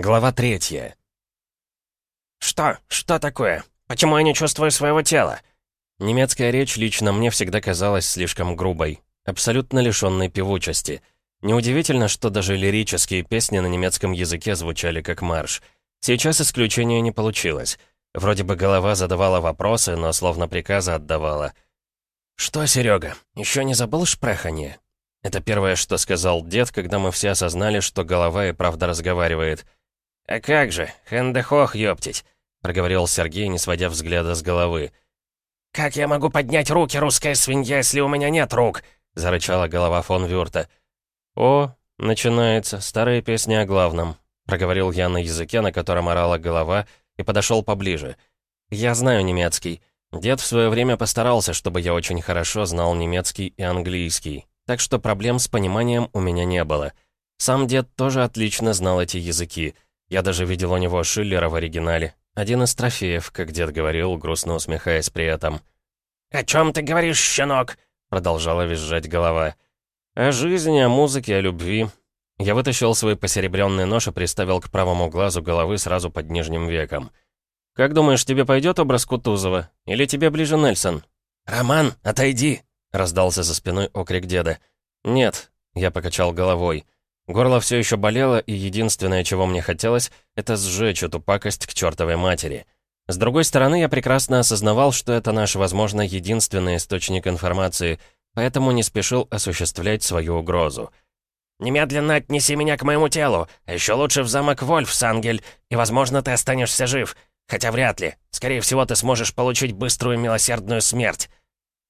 Глава третья. «Что? Что такое? Почему я не чувствую своего тела?» Немецкая речь лично мне всегда казалась слишком грубой, абсолютно лишённой певучести. Неудивительно, что даже лирические песни на немецком языке звучали как марш. Сейчас исключения не получилось. Вроде бы голова задавала вопросы, но словно приказы отдавала. «Что, Серега, еще не забыл шпреханье?» Это первое, что сказал дед, когда мы все осознали, что голова и правда разговаривает — «А как же, хендехох, ёптить!» — проговорил Сергей, не сводя взгляда с головы. «Как я могу поднять руки, русская свинья, если у меня нет рук?» — зарычала голова фон Вюрта. «О, начинается, старые песни о главном», — проговорил я на языке, на котором орала голова, и подошел поближе. «Я знаю немецкий. Дед в свое время постарался, чтобы я очень хорошо знал немецкий и английский, так что проблем с пониманием у меня не было. Сам дед тоже отлично знал эти языки — я даже видел у него Шиллера в оригинале. Один из трофеев, как дед говорил, грустно усмехаясь при этом. «О чем ты говоришь, щенок?» Продолжала визжать голова. «О жизни, о музыке, о любви». Я вытащил свой посеребренный нож и приставил к правому глазу головы сразу под нижним веком. «Как думаешь, тебе пойдет образ Кутузова? Или тебе ближе Нельсон?» «Роман, отойди!» — раздался за спиной окрик деда. «Нет», — я покачал головой. Горло все еще болело, и единственное, чего мне хотелось, это сжечь эту пакость к чертовой матери. С другой стороны, я прекрасно осознавал, что это наш, возможно, единственный источник информации, поэтому не спешил осуществлять свою угрозу. «Немедленно отнеси меня к моему телу, а еще лучше в замок Вольф, Сангель, и, возможно, ты останешься жив. Хотя вряд ли. Скорее всего, ты сможешь получить быструю милосердную смерть».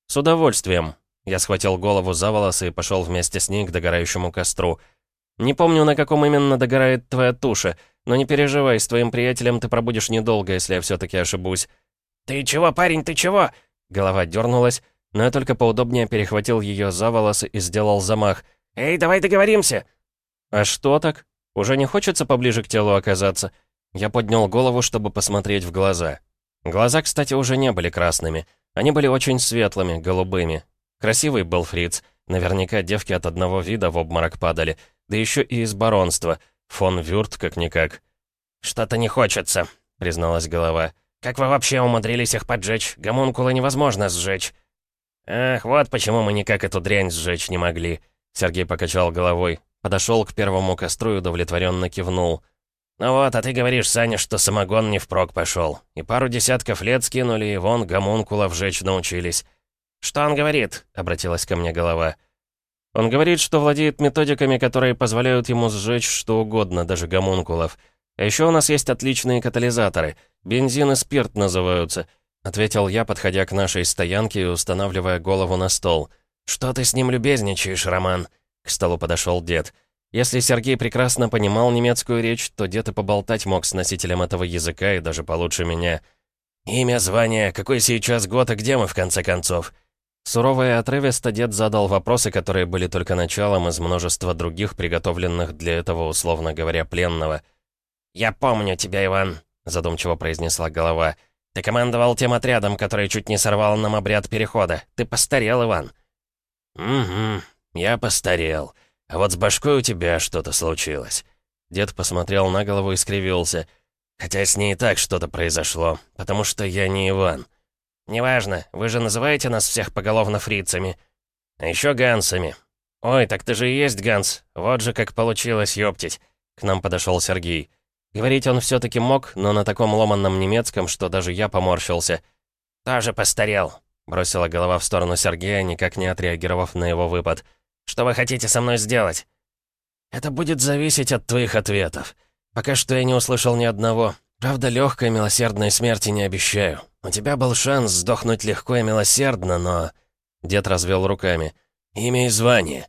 «С удовольствием». Я схватил голову за волосы и пошел вместе с ней к догорающему костру — не помню, на каком именно догорает твоя туша, но не переживай, с твоим приятелем ты пробудешь недолго, если я все-таки ошибусь». «Ты чего, парень, ты чего?» Голова дернулась, но я только поудобнее перехватил ее за волосы и сделал замах. «Эй, давай договоримся!» «А что так? Уже не хочется поближе к телу оказаться?» Я поднял голову, чтобы посмотреть в глаза. Глаза, кстати, уже не были красными. Они были очень светлыми, голубыми. Красивый был фриц. Наверняка девки от одного вида в обморок падали. Да еще и из баронства. Фон Вюрт как-никак. «Что-то не хочется», — призналась голова. «Как вы вообще умудрились их поджечь? Гомункула невозможно сжечь». «Ах, вот почему мы никак эту дрянь сжечь не могли», — Сергей покачал головой. Подошел к первому костру и удовлетворенно кивнул. «Ну вот, а ты говоришь, Саня, что самогон не впрок пошел. И пару десятков лет скинули, и вон гомункулов жечь научились». «Что он говорит?» — обратилась ко мне голова. Он говорит, что владеет методиками, которые позволяют ему сжечь что угодно, даже гомункулов. А еще у нас есть отличные катализаторы. Бензин и спирт называются», — ответил я, подходя к нашей стоянке и устанавливая голову на стол. «Что ты с ним любезничаешь, Роман?» К столу подошел дед. Если Сергей прекрасно понимал немецкую речь, то дед и поболтать мог с носителем этого языка и даже получше меня. «Имя, звание, какой сейчас год и где мы, в конце концов?» Сурово и отрывисто дед задал вопросы, которые были только началом из множества других, приготовленных для этого, условно говоря, пленного. «Я помню тебя, Иван», — задумчиво произнесла голова. «Ты командовал тем отрядом, который чуть не сорвал нам обряд перехода. Ты постарел, Иван». «Угу, я постарел. А вот с башкой у тебя что-то случилось». Дед посмотрел на голову и скривился. «Хотя с ней и так что-то произошло, потому что я не Иван». «Неважно, вы же называете нас всех поголовно фрицами. А еще гансами. Ой, так ты же и есть ганс. Вот же как получилось, ёптить». К нам подошел Сергей. Говорить он все-таки мог, но на таком ломанном немецком, что даже я поморщился. «Тоже постарел», — бросила голова в сторону Сергея, никак не отреагировав на его выпад. «Что вы хотите со мной сделать?» «Это будет зависеть от твоих ответов. Пока что я не услышал ни одного. Правда, легкой милосердной смерти не обещаю. У тебя был шанс сдохнуть легко и милосердно, но...» Дед развел руками. «Имя и звание».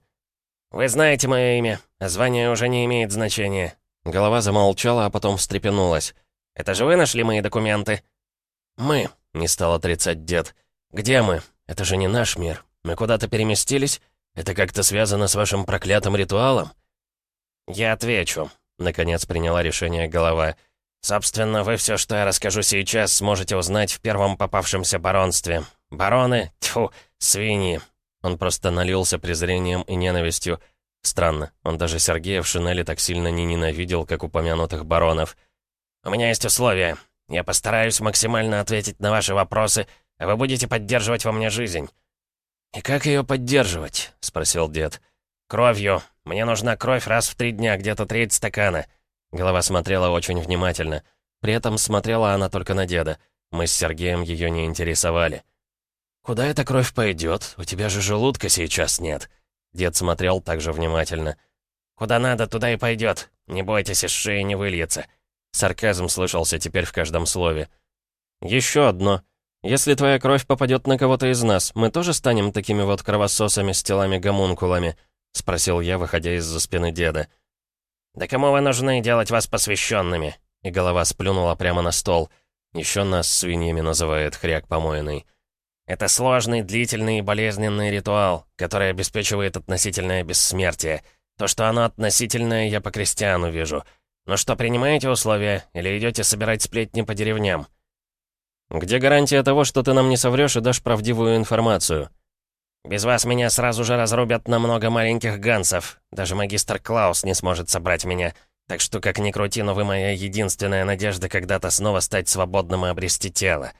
«Вы знаете мое имя, а звание уже не имеет значения». Голова замолчала, а потом встрепенулась. «Это же вы нашли мои документы?» «Мы», — не стал отрицать дед. «Где мы? Это же не наш мир. Мы куда-то переместились? Это как-то связано с вашим проклятым ритуалом?» «Я отвечу», — наконец приняла решение голова. «Я Собственно, вы все, что я расскажу сейчас, сможете узнать в первом попавшемся баронстве. Бароны, тьфу, свиньи. Он просто налился презрением и ненавистью. Странно, он даже Сергея в шинели так сильно не ненавидел, как упомянутых баронов. «У меня есть условия. Я постараюсь максимально ответить на ваши вопросы, а вы будете поддерживать во мне жизнь». «И как ее поддерживать?» — спросил дед. «Кровью. Мне нужна кровь раз в три дня, где-то треть стакана». Голова смотрела очень внимательно. При этом смотрела она только на деда. Мы с Сергеем ее не интересовали. «Куда эта кровь пойдет? У тебя же желудка сейчас нет». Дед смотрел также внимательно. «Куда надо, туда и пойдет. Не бойтесь, из шеи не выльется». Сарказм слышался теперь в каждом слове. «Еще одно. Если твоя кровь попадет на кого-то из нас, мы тоже станем такими вот кровососами с телами-гомункулами?» — спросил я, выходя из-за спины деда. «Да кому вы нужны делать вас посвященными?» И голова сплюнула прямо на стол. Еще нас свиньями называет хряк помойный. Это сложный, длительный и болезненный ритуал, который обеспечивает относительное бессмертие. То, что оно относительное, я по крестьяну вижу. Но что, принимаете условия или идете собирать сплетни по деревням? Где гарантия того, что ты нам не соврешь и дашь правдивую информацию? Без вас меня сразу же разрубят на много маленьких гансов. Даже магистр Клаус не сможет собрать меня. Так что, как ни крути, но вы моя единственная надежда когда-то снова стать свободным и обрести тело.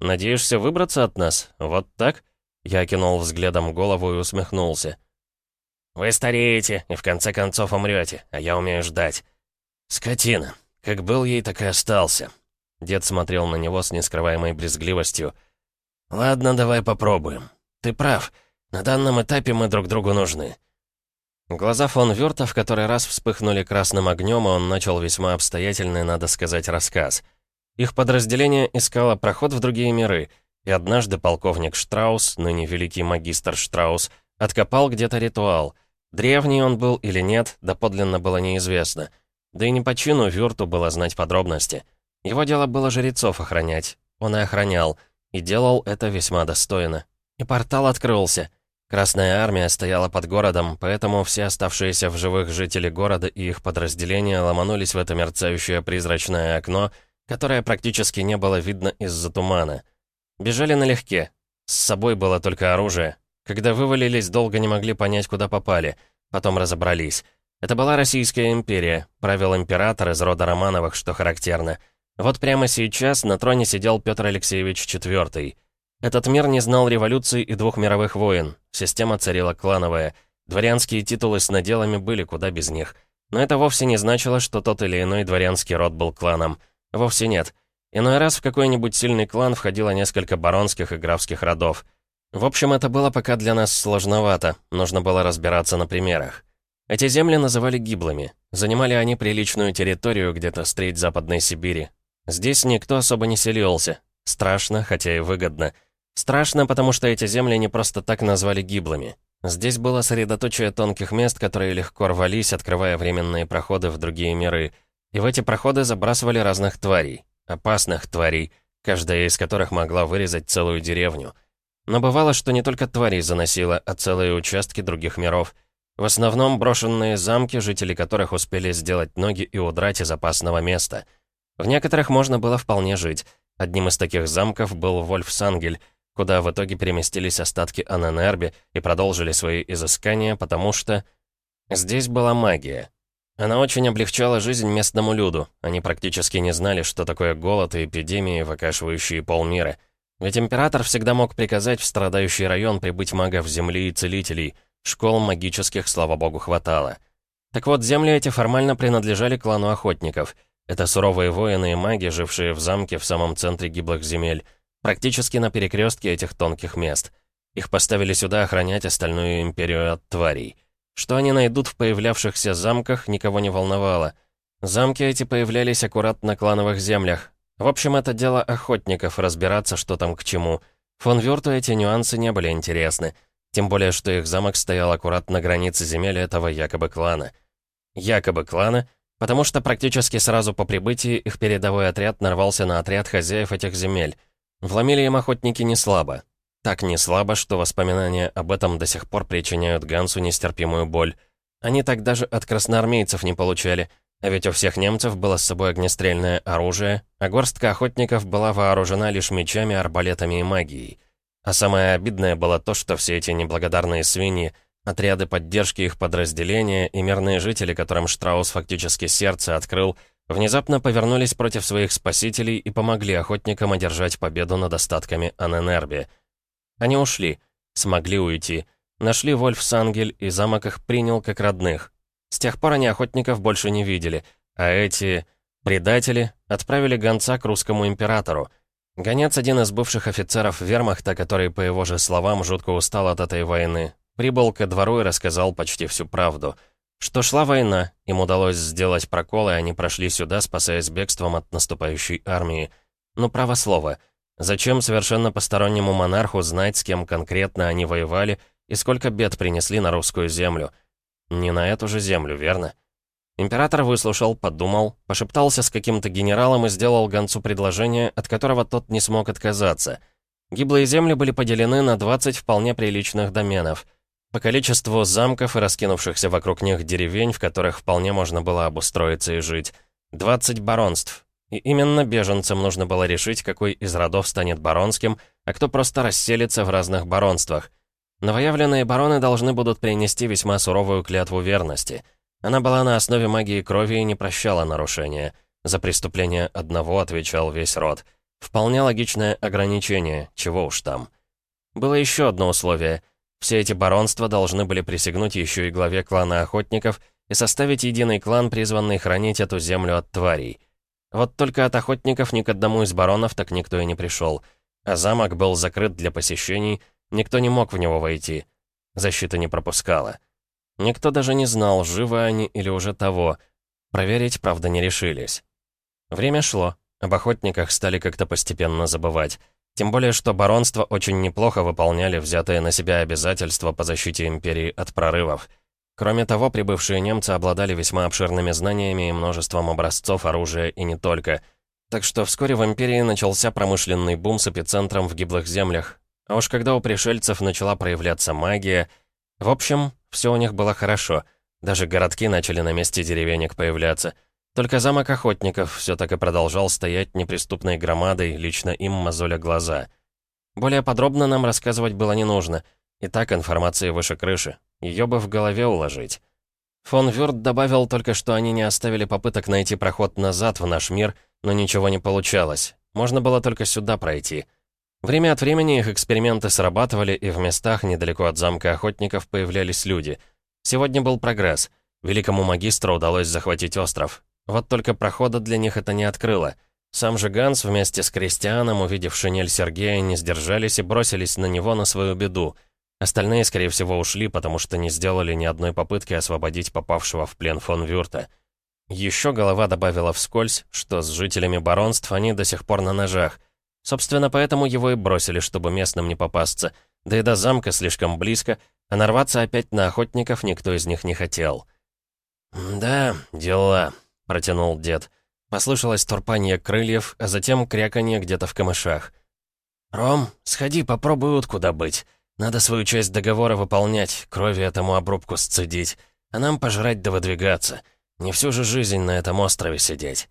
«Надеешься выбраться от нас? Вот так?» Я кинул взглядом голову и усмехнулся. «Вы стареете и в конце концов умрете, а я умею ждать». «Скотина. Как был ей, так и остался». Дед смотрел на него с нескрываемой брезгливостью. «Ладно, давай попробуем. Ты прав. На данном этапе мы друг другу нужны». Глаза фон Вёрта в который раз вспыхнули красным огнем, и он начал весьма обстоятельный, надо сказать, рассказ — их подразделение искало проход в другие миры, и однажды полковник Штраус, ныне великий магистр Штраус, откопал где-то ритуал. Древний он был или нет, доподлинно было неизвестно. Да и не по чину Вюрту было знать подробности. Его дело было жрецов охранять. Он и охранял, и делал это весьма достойно. И портал открылся. Красная армия стояла под городом, поэтому все оставшиеся в живых жители города и их подразделения ломанулись в это мерцающее призрачное окно — которое практически не было видно из-за тумана. Бежали налегке. С собой было только оружие. Когда вывалились, долго не могли понять, куда попали. Потом разобрались. Это была Российская империя, правил император из рода Романовых, что характерно. Вот прямо сейчас на троне сидел Петр Алексеевич IV. Этот мир не знал революции и двух мировых войн. Система царила клановая. Дворянские титулы с наделами были куда без них. Но это вовсе не значило, что тот или иной дворянский род был кланом. Вовсе нет. Иной раз в какой-нибудь сильный клан входило несколько баронских и графских родов. В общем, это было пока для нас сложновато, нужно было разбираться на примерах. Эти земли называли гиблыми. Занимали они приличную территорию где-то с треть Западной Сибири. Здесь никто особо не селился. Страшно, хотя и выгодно. Страшно, потому что эти земли не просто так назвали гиблыми. Здесь было средоточие тонких мест, которые легко рвались, открывая временные проходы в другие миры — и в эти проходы забрасывали разных тварей, опасных тварей, каждая из которых могла вырезать целую деревню. Но бывало, что не только тварей заносило, а целые участки других миров. В основном брошенные замки, жители которых успели сделать ноги и удрать из опасного места. В некоторых можно было вполне жить. Одним из таких замков был Вольфсангель, куда в итоге переместились остатки Ананерби и продолжили свои изыскания, потому что... Здесь была магия, она очень облегчала жизнь местному люду. Они практически не знали, что такое голод и эпидемии, выкашивающие полмира. Ведь император всегда мог приказать в страдающий район прибыть магов земли и целителей. Школ магических, слава богу, хватало. Так вот, земли эти формально принадлежали клану охотников. Это суровые воины и маги, жившие в замке в самом центре гиблых земель, практически на перекрестке этих тонких мест. Их поставили сюда охранять остальную империю от тварей. Что они найдут в появлявшихся замках, никого не волновало. Замки эти появлялись аккуратно на клановых землях. В общем, это дело охотников, разбираться, что там к чему. Фон Вюрту эти нюансы не были интересны. Тем более, что их замок стоял аккурат на границе земель этого якобы клана. Якобы клана, потому что практически сразу по прибытии их передовой отряд нарвался на отряд хозяев этих земель. Вломили им охотники не слабо. Так не слабо, что воспоминания об этом до сих пор причиняют Гансу нестерпимую боль. Они так даже от красноармейцев не получали, а ведь у всех немцев было с собой огнестрельное оружие, а горстка охотников была вооружена лишь мечами, арбалетами и магией. А самое обидное было то, что все эти неблагодарные свиньи Отряды поддержки их подразделения и мирные жители, которым Штраус фактически сердце открыл, внезапно повернулись против своих спасителей и помогли охотникам одержать победу над остатками Аненерби. Они ушли, смогли уйти, нашли Вольфсангель, и замок их принял как родных. С тех пор они охотников больше не видели, а эти предатели отправили гонца к русскому императору. Гонец один из бывших офицеров вермахта, который, по его же словам, жутко устал от этой войны, прибыл ко двору и рассказал почти всю правду. Что шла война, им удалось сделать прокол, и они прошли сюда, спасаясь бегством от наступающей армии. Но право слово, зачем совершенно постороннему монарху знать, с кем конкретно они воевали и сколько бед принесли на русскую землю? Не на эту же землю, верно? Император выслушал, подумал, пошептался с каким-то генералом и сделал гонцу предложение, от которого тот не смог отказаться. Гиблые земли были поделены на 20 вполне приличных доменов. По количеству замков и раскинувшихся вокруг них деревень, в которых вполне можно было обустроиться и жить. 20 баронств. И именно беженцам нужно было решить, какой из родов станет баронским, а кто просто расселится в разных баронствах. Новоявленные бароны должны будут принести весьма суровую клятву верности — она была на основе магии крови и не прощала нарушения. За преступление одного отвечал весь род. Вполне логичное ограничение, чего уж там. Было еще одно условие. Все эти баронства должны были присягнуть еще и главе клана охотников и составить единый клан, призванный хранить эту землю от тварей. Вот только от охотников ни к одному из баронов так никто и не пришел. А замок был закрыт для посещений, никто не мог в него войти. Защита не пропускала. Никто даже не знал, живы они или уже того. Проверить, правда, не решились. Время шло. Об охотниках стали как-то постепенно забывать. Тем более, что баронства очень неплохо выполняли взятые на себя обязательства по защите империи от прорывов. Кроме того, прибывшие немцы обладали весьма обширными знаниями и множеством образцов оружия и не только. Так что вскоре в империи начался промышленный бум с эпицентром в гиблых землях. А уж когда у пришельцев начала проявляться магия... В общем, все у них было хорошо. Даже городки начали на месте деревенек появляться. Только замок охотников все так и продолжал стоять неприступной громадой, лично им мозоля глаза. Более подробно нам рассказывать было не нужно. И так информации выше крыши. Ее бы в голове уложить. Фон Вюрт добавил только, что они не оставили попыток найти проход назад в наш мир, но ничего не получалось. Можно было только сюда пройти. Время от времени их эксперименты срабатывали, и в местах недалеко от замка охотников появлялись люди. Сегодня был прогресс. Великому магистру удалось захватить остров. Вот только прохода для них это не открыло. Сам же Ганс вместе с Кристианом, увидев шинель Сергея, не сдержались и бросились на него на свою беду. Остальные, скорее всего, ушли, потому что не сделали ни одной попытки освободить попавшего в плен фон Вюрта. Еще голова добавила вскользь, что с жителями баронств они до сих пор на ножах, Собственно, поэтому его и бросили, чтобы местным не попасться. Да и до замка слишком близко, а нарваться опять на охотников никто из них не хотел. «Да, дела», — протянул дед. Послышалось торпание крыльев, а затем кряканье где-то в камышах. «Ром, сходи, попробуй утку добыть. Надо свою часть договора выполнять, крови этому обрубку сцедить, а нам пожрать да выдвигаться. Не всю же жизнь на этом острове сидеть».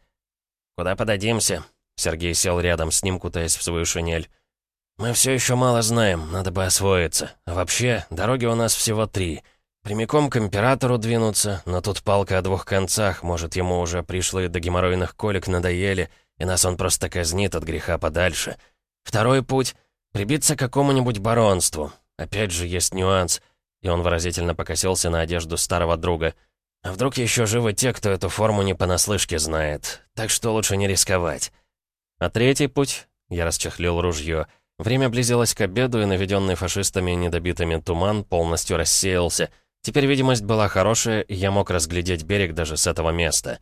«Куда подадимся?» Сергей сел рядом с ним, кутаясь в свою шинель. «Мы все еще мало знаем, надо бы освоиться. А вообще, дороги у нас всего три. Прямиком к императору двинуться, но тут палка о двух концах, может, ему уже пришлые до геморройных колик надоели, и нас он просто казнит от греха подальше. Второй путь — прибиться к какому-нибудь баронству. Опять же, есть нюанс». И он выразительно покосился на одежду старого друга. «А вдруг еще живы те, кто эту форму не понаслышке знает? Так что лучше не рисковать». А третий путь... Я расчехлил ружье. Время близилось к обеду, и наведенный фашистами недобитыми туман полностью рассеялся. Теперь видимость была хорошая, и я мог разглядеть берег даже с этого места.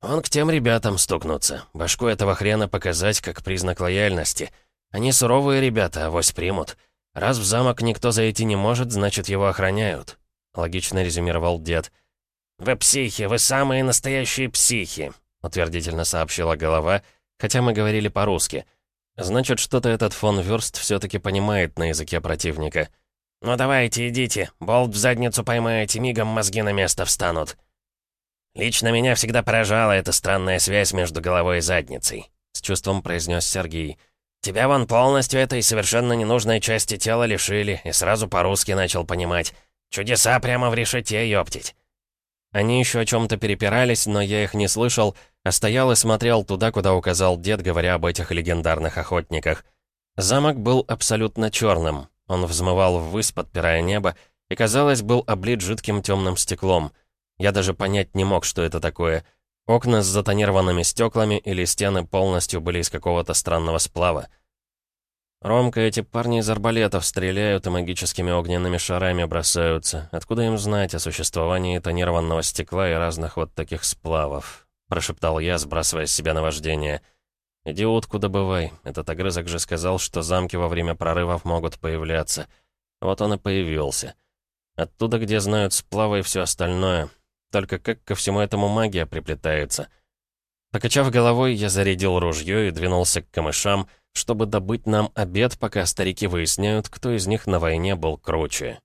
Он к тем ребятам стукнуться. Башку этого хрена показать как признак лояльности. Они суровые ребята, авось примут. Раз в замок никто зайти не может, значит, его охраняют. Логично резюмировал дед. «Вы психи, вы самые настоящие психи», — утвердительно сообщила голова, — Хотя мы говорили по-русски. Значит, что-то этот фон Вёрст все-таки понимает на языке противника. «Ну давайте, идите. Болт в задницу поймаете, мигом мозги на место встанут». «Лично меня всегда поражала эта странная связь между головой и задницей», — с чувством произнес Сергей. «Тебя вон полностью этой совершенно ненужной части тела лишили, и сразу по-русски начал понимать. Чудеса прямо в решете, ёптить!» Они еще о чем-то перепирались, но я их не слышал, а стоял и смотрел туда, куда указал дед, говоря об этих легендарных охотниках. Замок был абсолютно черным. Он взмывал ввысь, подпирая небо, и, казалось, был облит жидким темным стеклом. Я даже понять не мог, что это такое. Окна с затонированными стеклами или стены полностью были из какого-то странного сплава. «Ромка, эти парни из арбалетов стреляют и магическими огненными шарами бросаются. Откуда им знать о существовании тонированного стекла и разных вот таких сплавов?» Прошептал я, сбрасывая с себя наваждение. «Иди утку добывай. Этот огрызок же сказал, что замки во время прорывов могут появляться. Вот он и появился. Оттуда, где знают сплавы и все остальное. Только как ко всему этому магия приплетается?» Покачав головой, я зарядил ружье и двинулся к камышам, чтобы добыть нам обед, пока старики выясняют, кто из них на войне был круче.